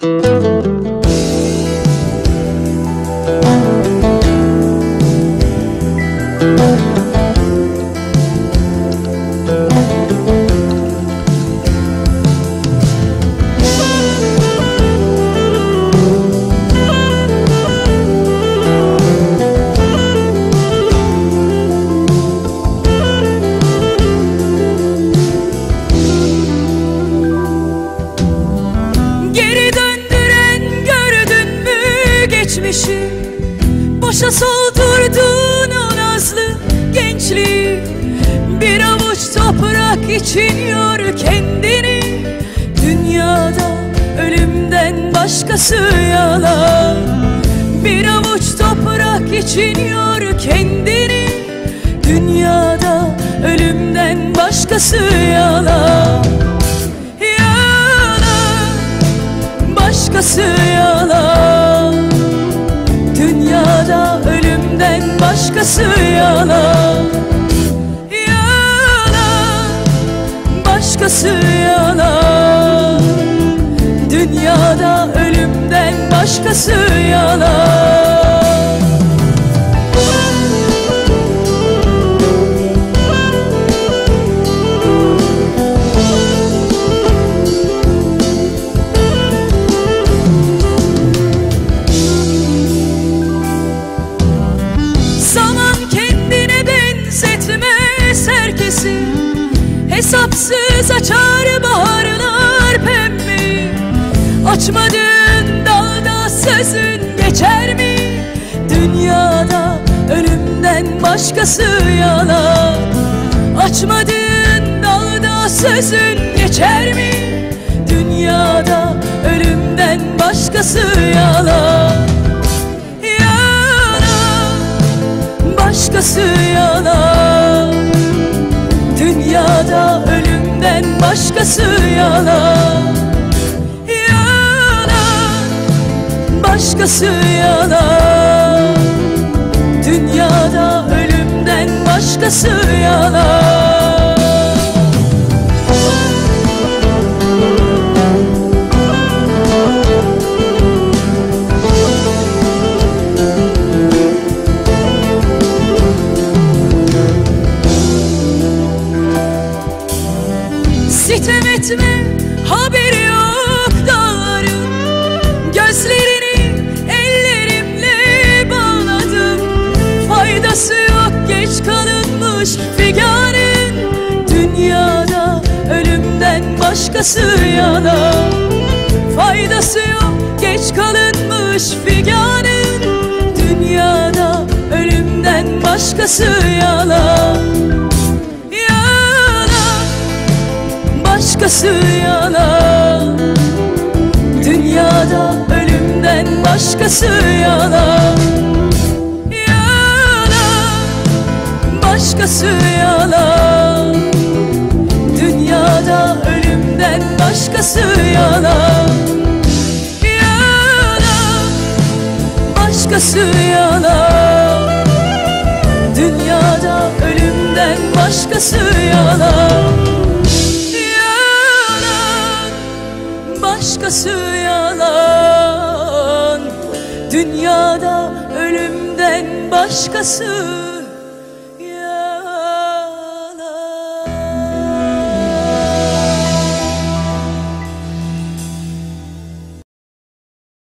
Mm-hmm. Geçmişi Boşa soldurdun o nazlı gençliği. Bir avuç toprak için yor kendini. Dünyada ölümden başkası yalan Bir avuç toprak için yor kendini. Dünyada ölümden başkası yalan Yalan başkası yalan başkası yalan Yalan başkası yalan Dünyada ölümden başkası yalan Hesapsız açar baharlar pembe Açmadığın dalda sözün geçer mi? Dünyada ölümden başkası yalan Açmadığın dalda sözün geçer mi? Dünyada ölümden başkası yalan Yalan başkası yalan başkası yalan Yalan başkası yalan Dünyada ölümden başkası yalan figanın Dünyada ölümden başkası yalan Faydası yok geç kalınmış figanın Dünyada ölümden başkası yalan Yalan başkası yalan Dünyada ölümden başkası yalan başkası yalan. Dünyada ölümden başkası yalan. Yalan başkası yalan. Dünyada ölümden başkası yalan. Yalan başkası yalan. Dünyada ölümden başkası